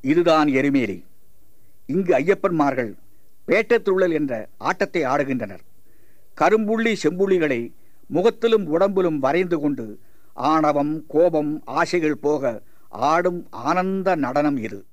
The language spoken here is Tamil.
இதுதான் எருமேலி. இங்கு ஐயப்பன்மார்கள் பேட்டத்துள்ளல் என்ற ஆட்டத்தை ஆடுகின்றனர். கரும்புள்ளி செம்புள்ளிகளை முகத்திலும் உடம்பிலும் வரைந்து கொண்டு ஆணவம் கோபம் ஆசைகள் போக ஆடும் ஆனந்த நடனம் இது.